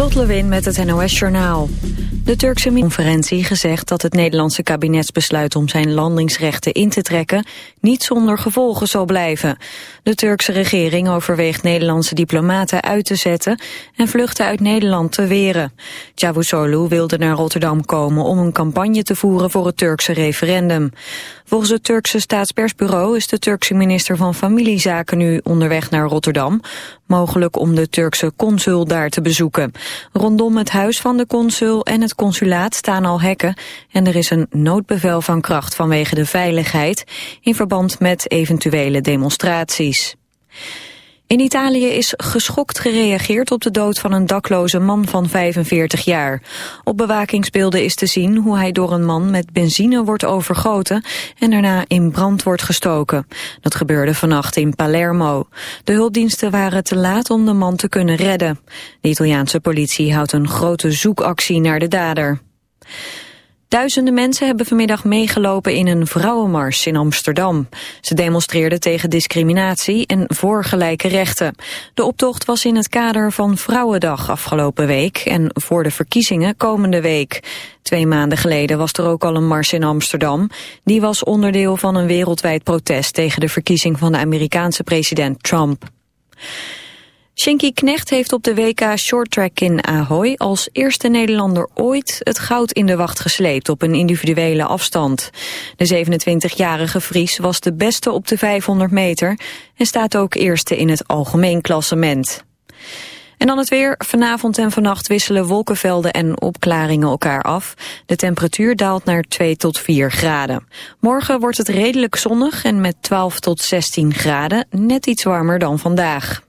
Lot Lewin met het NOS Journaal. De Turkse conferentie gezegd dat het Nederlandse kabinetsbesluit om zijn landingsrechten in te trekken niet zonder gevolgen zal blijven. De Turkse regering overweegt Nederlandse diplomaten uit te zetten en vluchten uit Nederland te weren. Cavusoglu wilde naar Rotterdam komen om een campagne te voeren voor het Turkse referendum. Volgens het Turkse staatspersbureau is de Turkse minister van Familiezaken nu onderweg naar Rotterdam, mogelijk om de Turkse consul daar te bezoeken. Rondom het huis van de consul en het consulaat staan al hekken en er is een noodbevel van kracht vanwege de veiligheid in verband met eventuele demonstraties. In Italië is geschokt gereageerd op de dood van een dakloze man van 45 jaar. Op bewakingsbeelden is te zien hoe hij door een man met benzine wordt overgoten en daarna in brand wordt gestoken. Dat gebeurde vannacht in Palermo. De hulpdiensten waren te laat om de man te kunnen redden. De Italiaanse politie houdt een grote zoekactie naar de dader. Duizenden mensen hebben vanmiddag meegelopen in een vrouwenmars in Amsterdam. Ze demonstreerden tegen discriminatie en voor gelijke rechten. De optocht was in het kader van Vrouwendag afgelopen week en voor de verkiezingen komende week. Twee maanden geleden was er ook al een mars in Amsterdam. Die was onderdeel van een wereldwijd protest tegen de verkiezing van de Amerikaanse president Trump. Shinky Knecht heeft op de WK Shorttrack in Ahoy als eerste Nederlander ooit het goud in de wacht gesleept op een individuele afstand. De 27-jarige Fries was de beste op de 500 meter en staat ook eerste in het algemeen klassement. En dan het weer. Vanavond en vannacht wisselen wolkenvelden en opklaringen elkaar af. De temperatuur daalt naar 2 tot 4 graden. Morgen wordt het redelijk zonnig en met 12 tot 16 graden net iets warmer dan vandaag.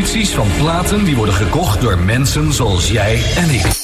Posities van platen die worden gekocht door mensen zoals jij en ik.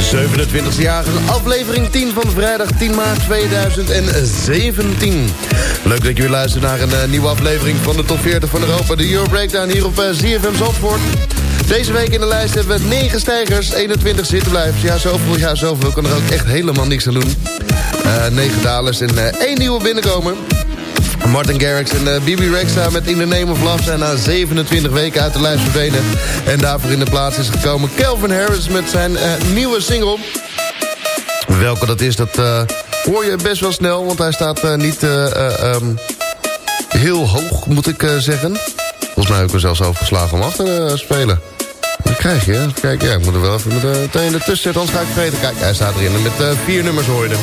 27e jaar, aflevering 10 van vrijdag 10 maart 2017. Leuk dat je weer luistert naar een uh, nieuwe aflevering van de top 40 van Europa. De Euro Breakdown hier op ZFM Zandvoort. Deze week in de lijst hebben we 9 stijgers, 21 zittenblijvers. Ja, zoveel, ja, zoveel. kan er ook echt helemaal niks aan doen. Uh, 9 dalers en uh, 1 nieuwe binnenkomen. Martin Garrix en uh, Bibi Rexa met In the Name of Love zijn na 27 weken uit de lijst verdwenen. En daarvoor in de plaats is gekomen Calvin Harris met zijn uh, nieuwe single. Welke dat is, dat uh, hoor je best wel snel, want hij staat niet um, heel hoog, moet ik zeggen. Volgens mij heb ik me zelfs overgeslagen om achter te spelen. Dat krijg je, Kijk, ja, ik moet er wel even meteen ertussen zetten, anders ga ik vergeten. Kijk, hij staat erin met vier nummers hoor je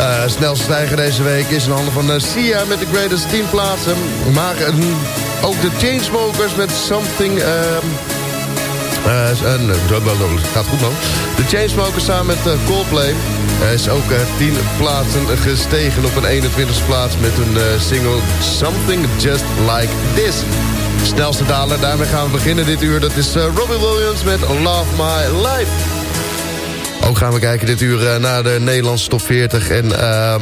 uh, snelste stijger deze week is in handen van uh, Sia met de greatest 10 plaatsen. Maar uh, ook de Chainsmokers met Something... Uh, gaat goed man. De Chainsmokers samen met Coldplay is ook 10 plaatsen gestegen op een 21ste plaats met hun single Something Just Like This. Snelste daler, daarmee gaan we beginnen dit uur. Dat is Robbie Williams met Love My Life. Ook gaan we kijken dit uur uh, naar de Nederlandse top 40. En uh,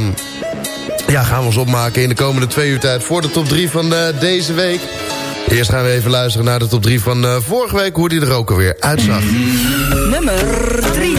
ja, gaan we ons opmaken in de komende twee uur tijd... voor de top 3 van uh, deze week. Eerst gaan we even luisteren naar de top 3 van uh, vorige week... hoe die er ook alweer uitzag. Nummer 3.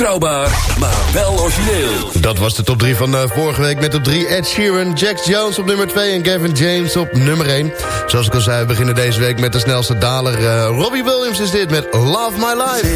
Betrouwbaar, maar wel origineel. Dat was de top 3 van uh, vorige week met op 3 Ed Sheeran, Jax Jones op nummer 2 en Gavin James op nummer 1. Zoals ik al zei, we beginnen deze week met de snelste daler. Uh, Robbie Williams is dit met Love My Life.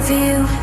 Still falling for you.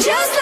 Just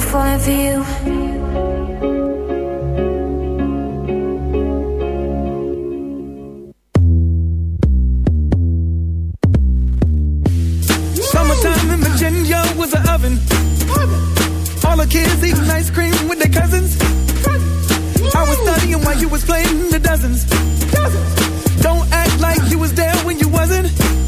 still falling for you. Summertime in Virginia was an oven. All the kids eating ice cream with their cousins. I was studying while you was playing the dozens. Don't act like you was there when you wasn't.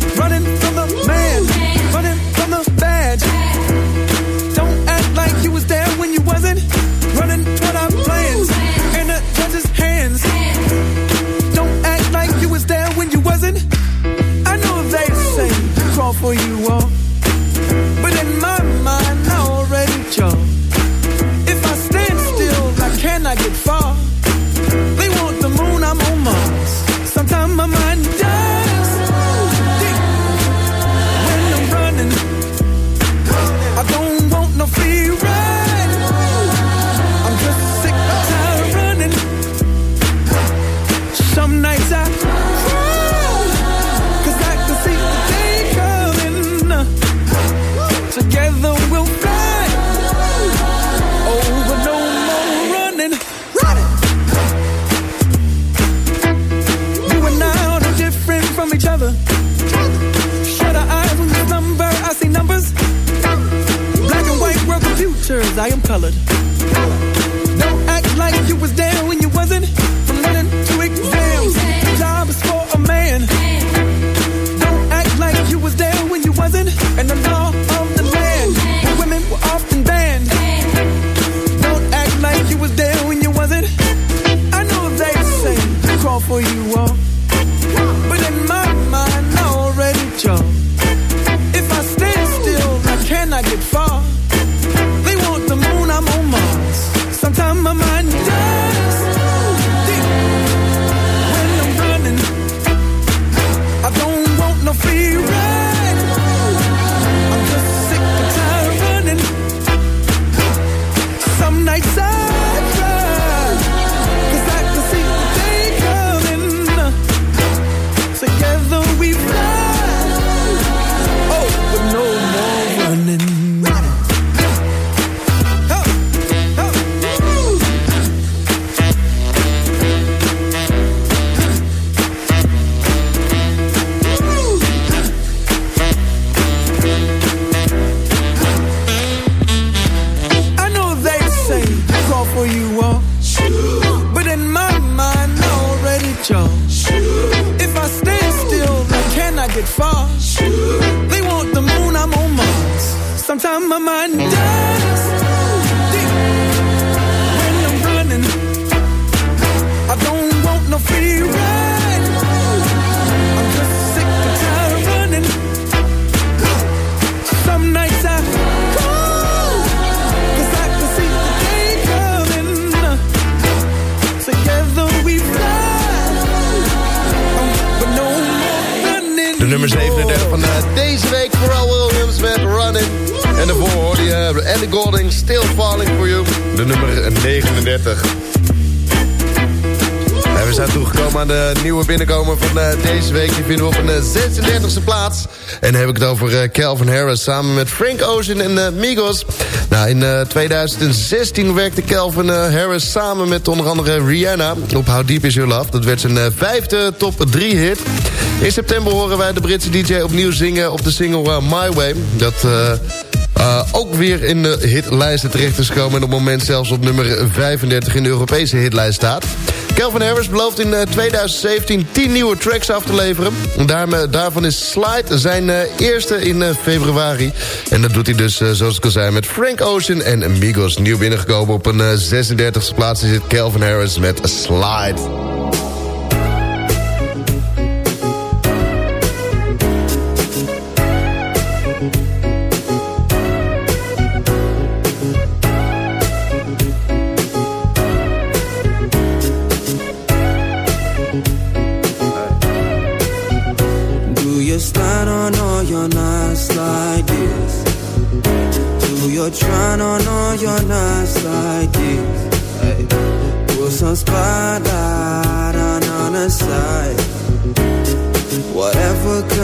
de nieuwe binnenkomen van eh, deze week. Die vinden we op een eh, 36e plaats. En dan heb ik het over eh, Calvin Harris samen met Frank Ocean en Migos. Nou, in 2016 werkte Calvin Harris samen met onder andere Rihanna op How Deep Is Your Love. Dat werd zijn vijfde top 3 hit. In september horen wij de Britse DJ opnieuw zingen op de single My Way. Dat... Eh, ook weer in de hitlijsten terecht is gekomen... en op het moment zelfs op nummer 35 in de Europese hitlijst staat. Calvin Harris belooft in eh, 2017 10 nieuwe tracks af te leveren. Daarvan is Slide zijn eh, eerste in februari. En dat doet hij dus, zoals ik al zei, met Frank Ocean en Amigos. Nieuw binnengekomen op een 36e plaats zit het Calvin Harris met Slide.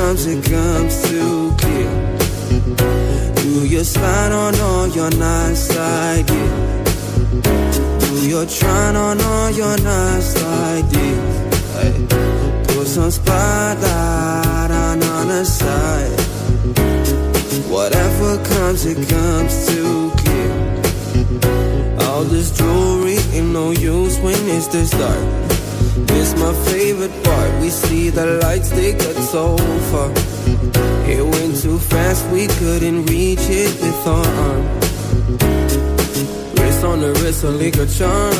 comes, it comes too clear. Do you slide on all your nice ideas? Do you try on all your nice ideas? put some spotlight on the side. Whatever comes, it comes too clear. All this jewelry ain't no use when it's the dark. This my favorite part. We see the lights, they cut so far. It went too fast, we couldn't reach it with our arm. Wrist on the wrist, a liquor charm.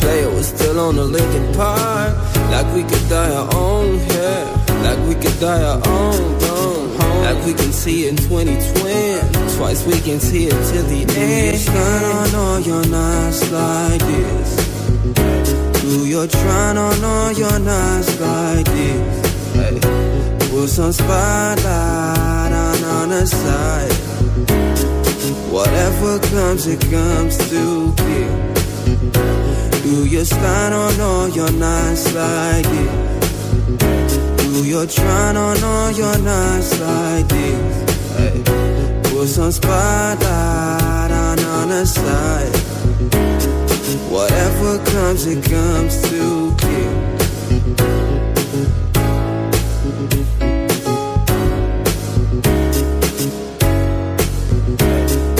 Player was still on the Lincoln Park. Like we could die our own, yeah. Like we could die our own, home. Like we can see in 2020. Twice we can see it till the end. Shine on all your nights like this. Do your trying on all your nights like this. Hey. Put some spotlight on on the side. Whatever comes, it comes to kill. Do you slide on all your nights like this? Do you trying on all your nights like this? Hey. Put some spotlight on on the side. Whatever comes, it comes to kill.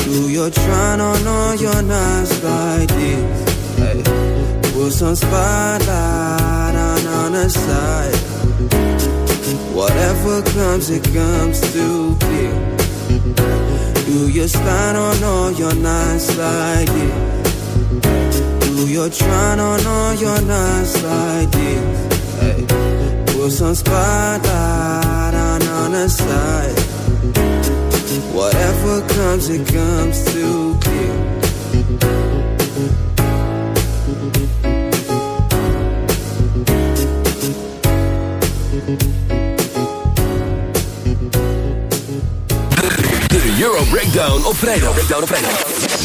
Do you trying on all your nights like this? Put some spotlight on on the side. Whatever comes, it comes to kill. Do you slide on all your nights like this? Do you trying on all your like this? Hey. Put some spotlight on on the side. Whatever comes, it comes to kill. De Euro Breakdown op vrijdag. Breakdown op vrijdag.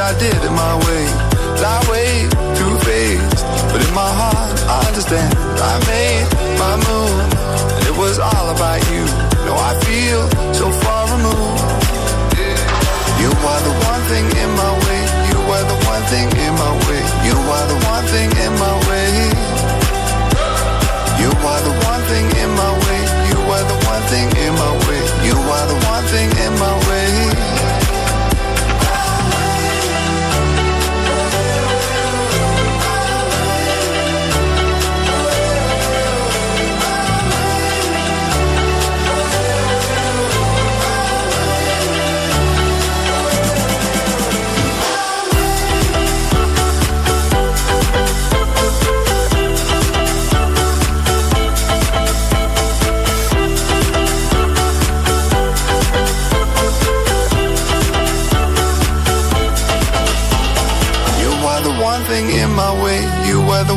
I did it my way. Lie way too faced, but in my heart I understand. I made my move, and it was all about you. No, I feel so far removed. You are the one thing in my way. You are the one thing in my way. You are the one thing in my way. You are the one thing in my way. You are the one thing in my way. You are the one thing in my way.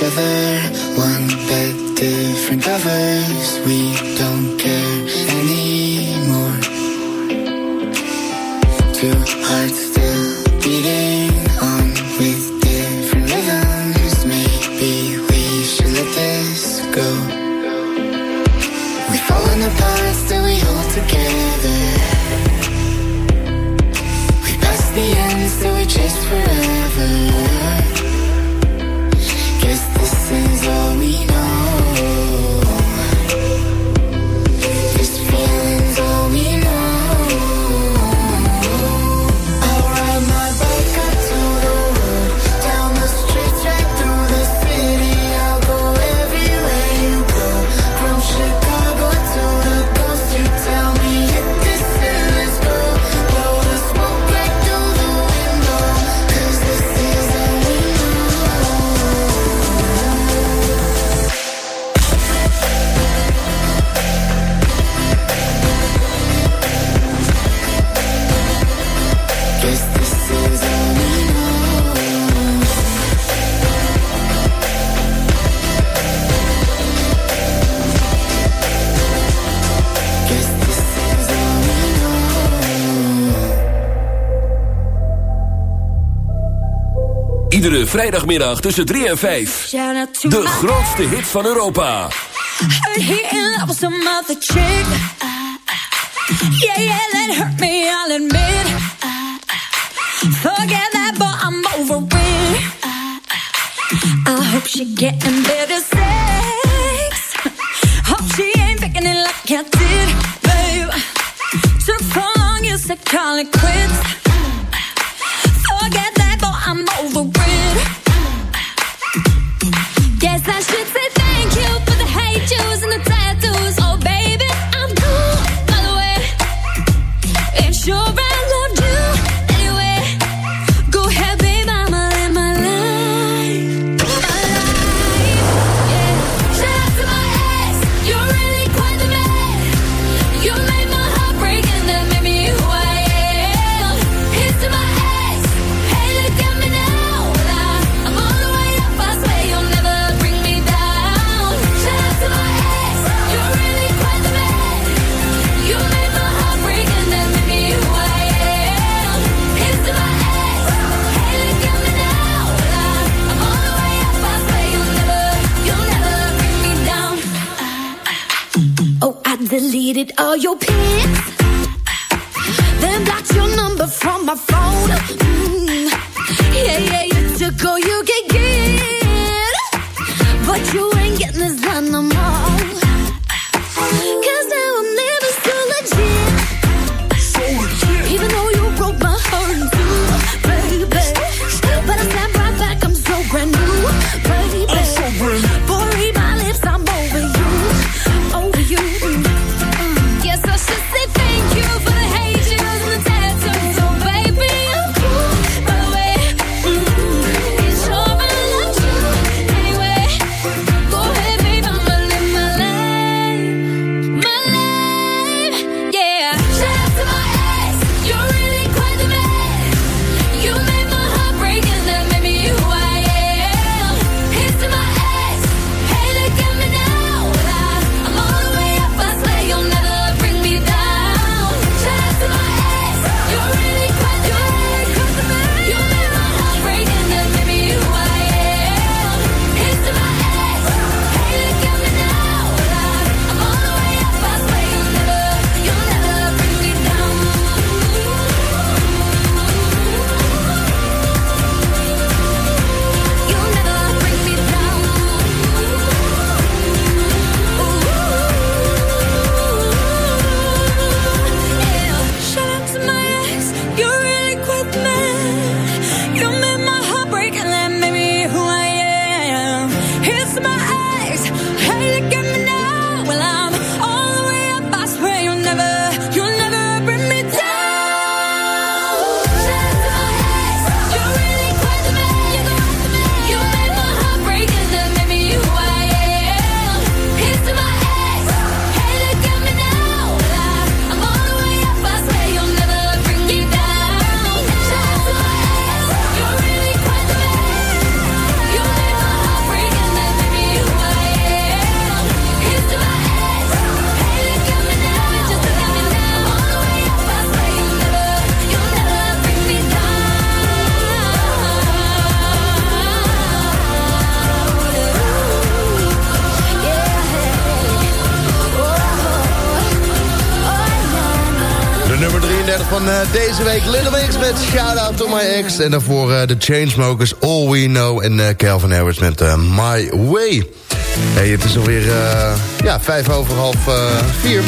each other. vrijdagmiddag tussen 3 en 5. De grootste hit van Europa. Yeah, yeah, me, I hope she getting better sex. Hope she ain't picking like did, so long, you said call it quits. it all your pins? Then blocked your number from my phone. Mm -hmm. Week. Little Mix met Shout Out to My Ex. En daarvoor eh, de Chainsmokers, All We Know. En eh, Calvin Harris met eh, My Way. Hey, het is alweer uh, ja, vijf over half uh, vier.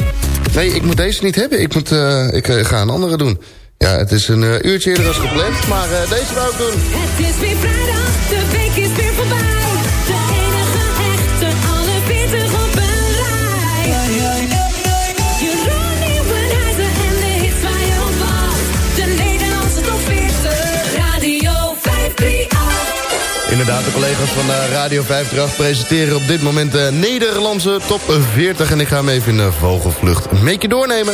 Nee, ik moet deze niet hebben. Ik, moet, uh, ik ga een andere doen. Ja, het is een uurtje eerder als gepland. Maar deze wou ik doen. Het is weer vrijdag, de week is weer voorbij. Inderdaad, de collega's van uh, Radio 538 presenteren op dit moment de Nederlandse top 40. En ik ga hem even in de vogelvlucht een beetje doornemen.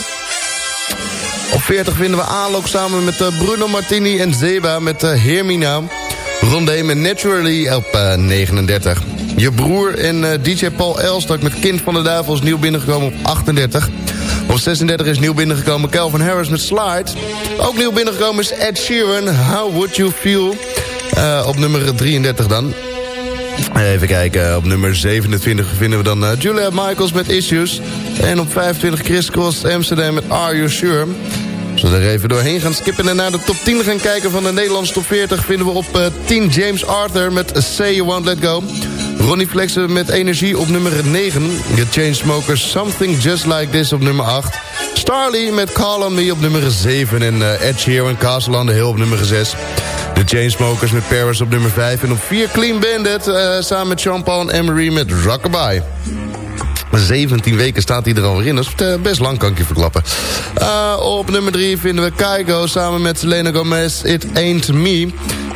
Op 40 vinden we Alok samen met uh, Bruno Martini en Zeba met Hermina. Rondé met Naturally op uh, 39. Je broer en DJ Paul Elstak met Kind van de Duivel is nieuw binnengekomen op 38. Op 36 is nieuw binnengekomen Calvin Harris met Slide. Ook nieuw binnengekomen is Ed Sheeran, How Would You Feel... Uh, op nummer 33 dan. Even kijken, op nummer 27 vinden we dan uh, Julia Michaels met Issues. En op 25 Chris Cross Amsterdam met Are You Sure. Als we er even doorheen gaan skippen en naar de top 10 gaan kijken van de Nederlandse top 40... vinden we op uh, 10 James Arthur met Say You Won't Let Go. Ronnie Flexen met Energie op nummer 9. The Chainsmokers Something Just Like This op nummer 8. Starly met Call On Me op nummer 7. En uh, Ed Sheeran Castle on the Hill op nummer 6. De Chainsmokers met Paris op nummer 5. En op 4 Clean Bandit uh, samen met Jean-Paul en Emery met Rockabye. 17 weken staat hij er alweer in. Dat is uh, best lang, kan ik je verklappen. Uh, op nummer 3 vinden we Kaigo samen met Selena Gomez. It Ain't Me.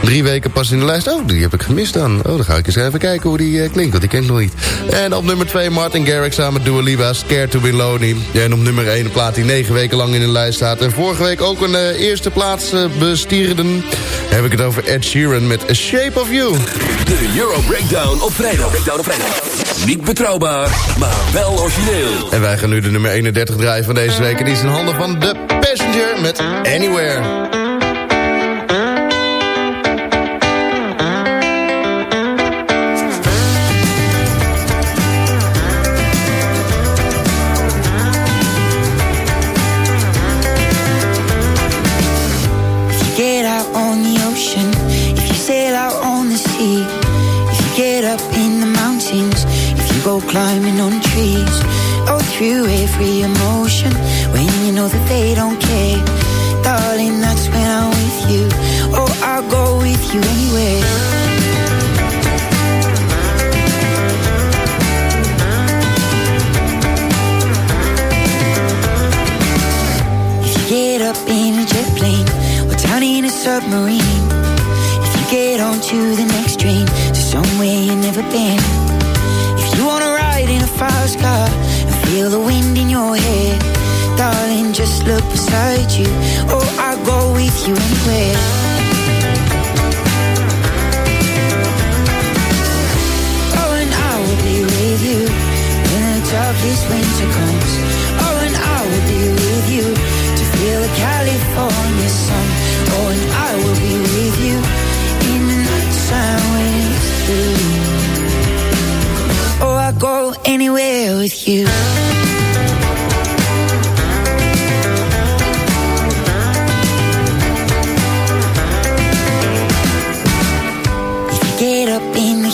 Drie weken pas in de lijst. Oh, die heb ik gemist dan. Oh, dan ga ik eens even kijken hoe die uh, klinkt. Want die ken ik nog niet. En op nummer 2 Martin Garrix samen met Dua Lipa. Scared to be lonely. En op nummer 1 een plaat die 9 weken lang in de lijst staat. En vorige week ook een eerste plaats bestierden. Heb ik het over Ed Sheeran met A Shape of You. De Euro Breakdown op vrijdag. Breakdown op vrijdag. Niet betrouwbaar, maar wel origineel. En wij gaan nu de nummer 31 draaien van deze week. En die is in handen van The Passenger met Anywhere.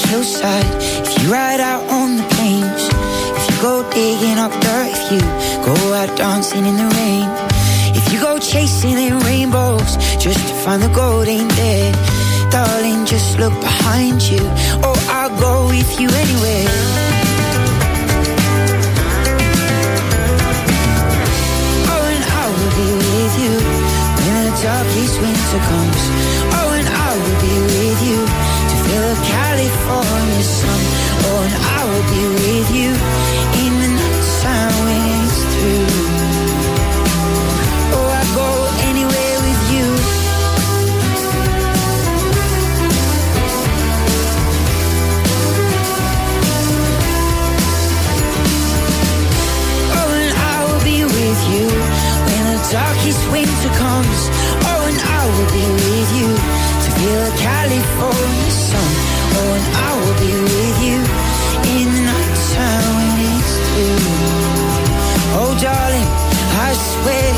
Hillside, if you ride out on the plains, if you go digging up dirt, if you go out dancing in the rain, if you go chasing in rainbows just to find the gold ain't there. Darling, just look behind you. Oh, I'll go with you anywhere. Oh, be with you when the darkest winter comes. Oh, California sun. Oh, and I will be with you in the night time when it's through. Oh, I go anywhere with you. Oh, and I will be with you when the darkest winter comes. Oh, and I will be with you to feel California Darling, I swear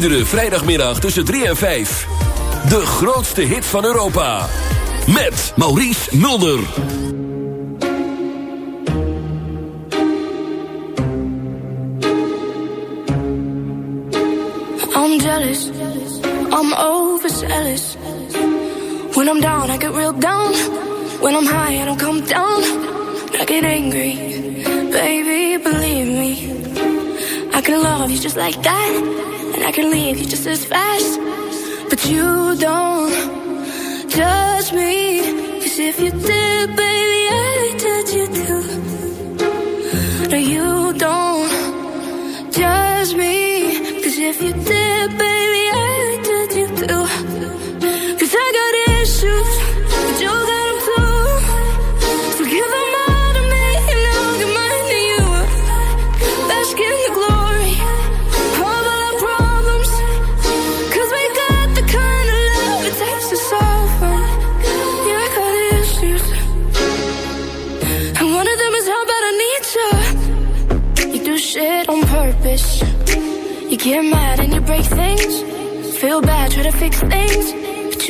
Iedere vrijdagmiddag tussen 3 en 5. De grootste hit van Europa. Met Maurice Mulder. I'm jealous. I'm overzealous. When I'm down, I get real down. When I'm high, I don't come down. I get angry. Baby, believe me. I can love you just like that. And I can leave you just as fast. But you don't judge me. Cause if you did, baby, I'd judge you too. No, you don't judge me. Cause if you did, baby,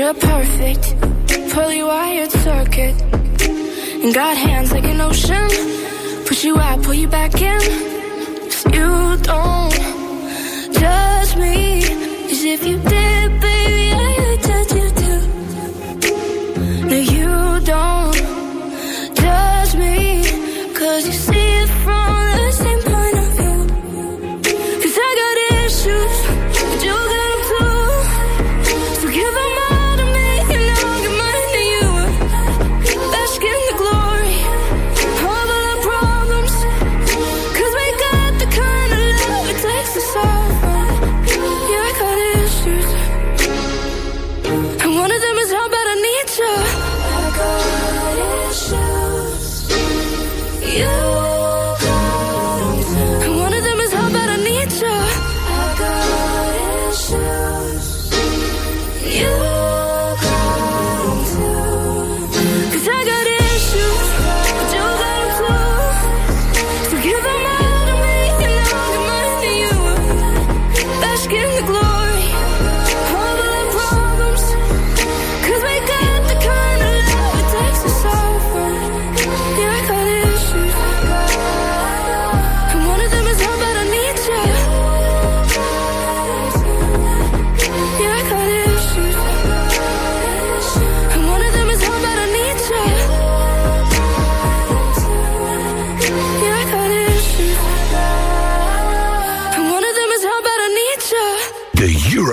you're perfect. Fully wired circuit. And got hands like an ocean. Push you out, pull you back in. 'Cause you don't judge me. Cause if you did,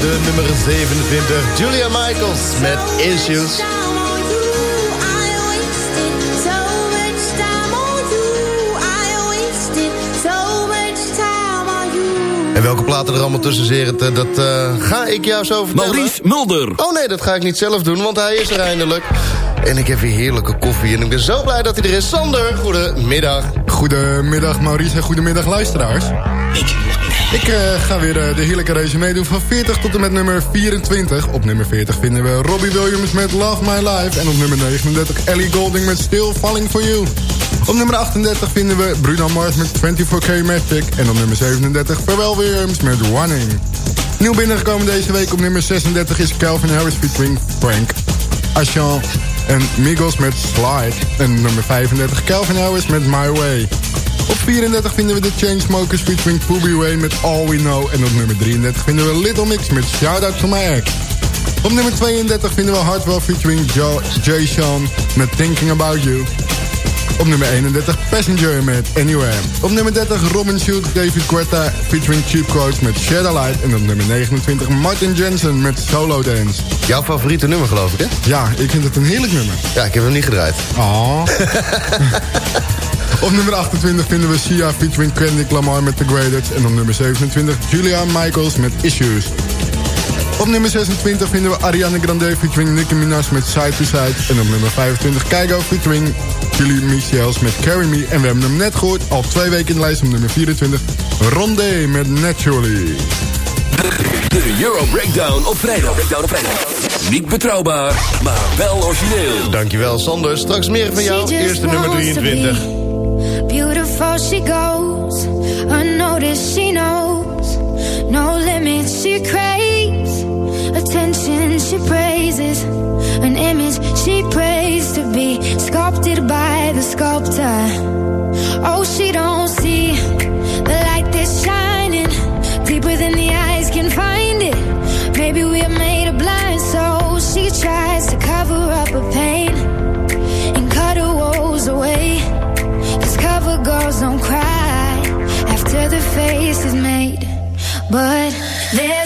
De nummer 27, Julia Michaels met Issues. En welke platen er allemaal tussen zitten, dat eh, ga ik jou zo vertellen. Maurice Mulder. Oh nee, dat ga ik niet zelf doen, want hij is er eindelijk. En ik heb weer heerlijke koffie en ik ben zo blij dat hij er is. Sander, goedemiddag. Goedemiddag Maurice en goedemiddag luisteraars. Ik eh, ga weer eh, de heerlijke race meedoen van 40 tot en met nummer 24. Op nummer 40 vinden we Robbie Williams met Love My Life. En op nummer 39 Ellie Golding met Still Falling For You. Op nummer 38 vinden we Bruno Mars met 24K Magic. En op nummer 37 Pharrell Williams met Running. Nieuw binnengekomen deze week op nummer 36 is Calvin Harris featuring Frank Ashan en Migos met Slide. En nummer 35 Calvin Harris met My Way. Op 34 vinden we de Chainsmokers featuring Pooby Ray met All We Know. En op nummer 33 vinden we Little Mix met Shout Out To My Ex. Op nummer 32 vinden we Hardwell featuring Joe, Jay Sean met Thinking About You. Op nummer 31 Passenger met Anywhere. Op nummer 30 Robin Schulz, David Guetta featuring Cheap Quotes met Shadow Light. En op nummer 29 Martin Jensen met Solo Dance. Jouw favoriete nummer geloof ik, hè? Ja, ik vind het een heerlijk nummer. Ja, ik heb hem niet gedraaid. Oh. op nummer 28 vinden we Sia featuring Kendrick Lamar met The Greatest. En op nummer 27 Julia Michaels met Issues. Op nummer 26 vinden we Ariana Grande featuring Nicki Minaj met Side to Side. En op nummer 25 Keigo featuring Julie Michels met Carry Me. En we hebben hem net gehoord, al twee weken in de lijst op nummer 24. Rondé met Naturally. De Euro Breakdown op vrijdag. Breakdown op vrijdag. Niet betrouwbaar, maar wel origineel. Dankjewel Sander. Straks meer van jou. Eerste nummer wants to 23. be Beautiful she goes, unnoticed she knows, no limits she craves, attention she praises, an image she prays to be sculpted by the sculptor. Oh, she don't see the light that's shining deeper than the eyes can find it. Maybe we're made of blind, so she tries to cover up her pain and cut her woes away. Cause cover girls don't cry after the face is made. But there's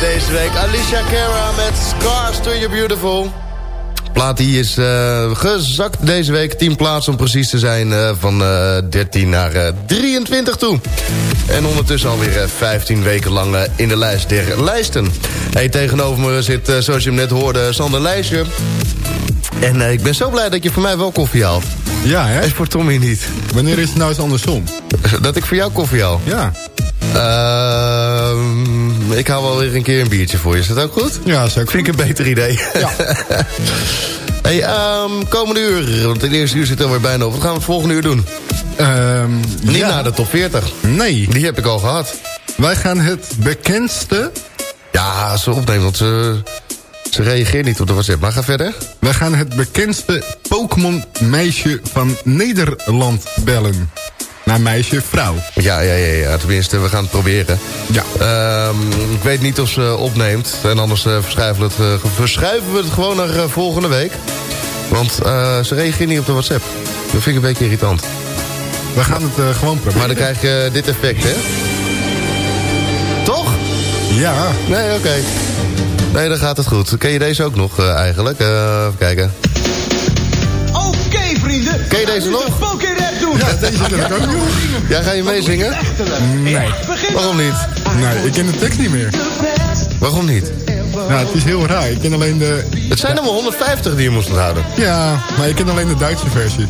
deze week. Alicia Cara met Scars to You Beautiful. Plaat die is eh, gezakt deze week. 10 plaatsen om precies te zijn. eh, van eh, 13 naar eh, 23 toe. En ondertussen alweer eh, 15 weken lang eh, in de lijst der lijsten. Hey, tegenover me zit, eh, zoals je hem net hoorde, Sander Lijstje. En eh, ik ben zo blij dat je voor mij wel koffie haalt. Ja, hè? En voor Tommy niet. Wanneer is het nou eens andersom? Dat ik voor jou koffie haal? Ja. Ehm, ik haal wel weer een keer een biertje voor je. Is dat ook goed? Ja, zeker. Vind ik een beter idee. Ja. hey, ehm, komende uur, want het eerste uur zit alweer bijna op. Wat gaan we het volgende uur doen? Ehm, Niet ja. naar de top 40. Nee. Die heb ik al gehad. Wij gaan het bekendste... Ja, ze opnemen, want ze, ze reageert niet op de WhatsApp. Maar ga verder. Wij gaan het bekendste Pokémon-meisje van Nederland bellen. Naar meisje, vrouw. Ja, ja, ja, ja, tenminste, we gaan het proberen. Ja. Ehm, ik weet niet of ze opneemt. En anders eh, verschuiven, we het, eh, verschuiven we het gewoon naar eh, volgende week. Want eh, ze reageert niet op de WhatsApp. Dat vind ik een beetje irritant. We gaan het eh, gewoon proberen. Maar dan krijg je dit effect, hè? Toch? Ja. Nee, oké. Nee, dan gaat het goed. Ken je deze ook nog eh, eigenlijk? Eh, even kijken. Oké, vrienden. Ken je deze nog? Doen. Ja, deze ken ik ook. Ja, ga je meezingen? Nee. Waarom niet? Nee, ik ken de tekst niet meer. Waarom niet? Ja, het is heel raar. Ik ken alleen de... Het zijn er maar 150 die je moest onthouden. Ja, maar ik ken alleen de Duitse versie.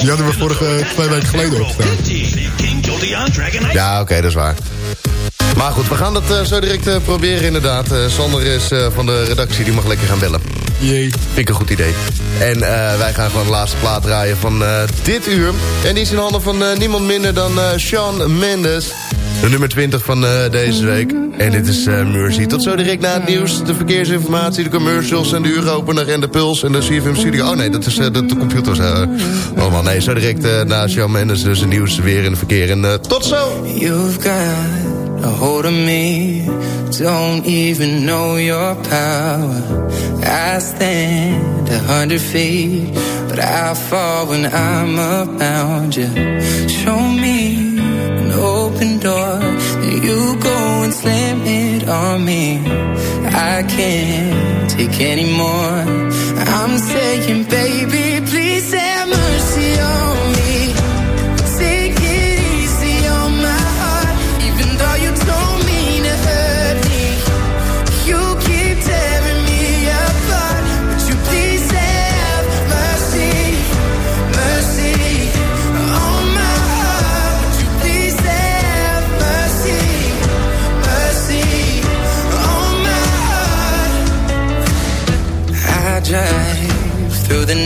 Die hadden we vorige twee weken geleden opstaan. Ja, oké, dat is waar. Maar goed, we gaan dat eh, zo direct eh, proberen inderdaad. Eh, Sander is eh, van de redactie, die mag lekker gaan bellen. Jee. Vind ik een goed idee. En eh, wij gaan gewoon de laatste plaat draaien van eh, dit uur. En die is in handen van eh, niemand minder dan eh Sean Mendes. De nummer 20 van eh, deze week. En dit is eh, Mercy. Tot zo direct na het nieuws, de verkeersinformatie, de commercials... en de uuropener en de puls en de CFM Studio. Oh nee, dat is de, de computers. eh. allemaal. Nee, zo direct na Sean Mendes dus het nieuws weer in het verkeer. En eh, tot zo! You've got a hold of me. Don't even know your power. I stand a hundred feet, but I fall when I'm around you. Show me an open door, then you go and slam it on me. I can't take anymore. I'm saying, baby, please have mercy on me.